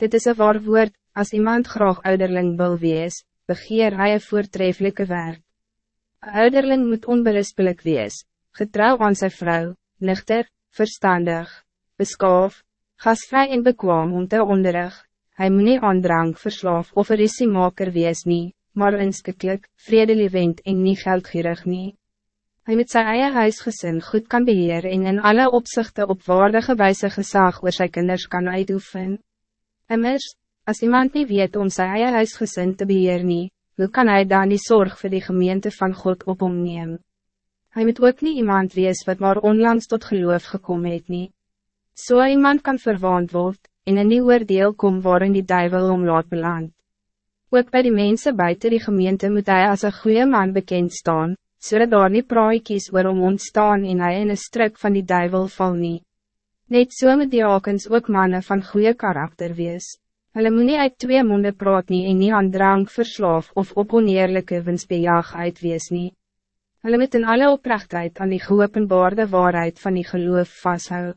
Dit is een waar woord, als iemand graag ouderling wil wees, begeer hy een voortreffelijke werk. Een ouderling moet onberispelijk wees, getrouw aan zijn vrouw, lichter, verstandig, beskaaf, gasvrij en bekwaam om te onderrig. Hij moet niet aan drank verslaaf of er is maker wees nie, maar inskikkelijk, vredelievend en niet geldgierig nie. Hij met zijn eigen huisgezin goed kan beheren en in alle opzichten op waardige wijze gezag oor sy kinders kan uitoefen. Immers, als iemand niet weet om zijn eigen huisgezin te beheren nie, hoe kan hij dan die zorg voor de gemeente van God op hom neem? Hij moet ook niet iemand wees wat maar onlangs tot geloof gekomen het nie. So iemand kan verwaand word, en een nieuw oordeel kom waarin die duivel om laat beland. Ook bij de mensen buiten die gemeente moet hij als een goede man bekend staan, zodat so daar nie praaikies oor om ontstaan en hy in een struk van die duivel val nie. Net so met die akens ook mannen van goede karakter wees. Hulle moet nie uit twee monden praat nie en nie aan drank verslaaf of op oneerlijke winsbejaag uitwees nie. Hulle moet in alle oprechtheid aan die geopenbaarde waarheid van die geloof vasthou.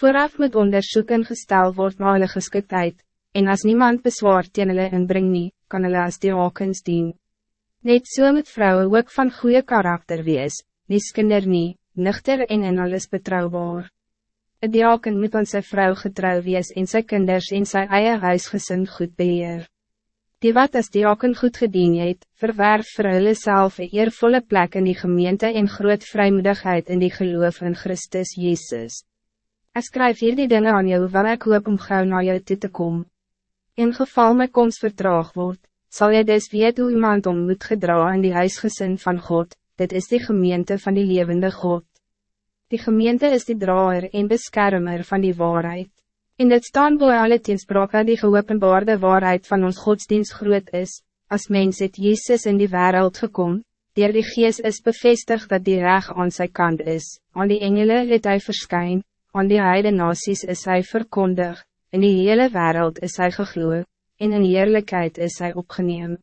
Vooraf moet onderzoek ingestel word na hulle geskiktheid, en als niemand bezwaar teen hulle inbring nie, kan hulle as die akens dien. Net so moet vrouwen ook van goede karakter wees, nie skinder nie, nuchter en in alles betrouwbaar. Een diaken moet aan sy vrou getrouw wees en sy kinders en sy eie huisgesin goed beheer. Die wat as diaken goed gedien het, verwerf vir hulle self een eervolle plek in die gemeente en groot vrijmoedigheid in die geloof in Christus Jezus. Ik schrijf hier die dingen aan jou, wel ik hoop om gauw naar jou toe te komen. In geval my komst vertraag wordt, zal jy dus weet hoe iemand om moet gedra in die huisgezin van God, dit is die gemeente van die levende God. Die gemeente is die draer en beschermer van die waarheid. In dit staan boe alle teenspraak dat die geopenbaarde waarheid van ons godsdienst groot is, als mens het Jezus in die wereld gekom, die die gees is bevestigd dat die reg aan zijn kant is, aan die engelen het hy verskyn, aan die heide nasies is hij verkondig, in die hele wereld is hij gegloeid, en in eerlijkheid is hij opgenomen.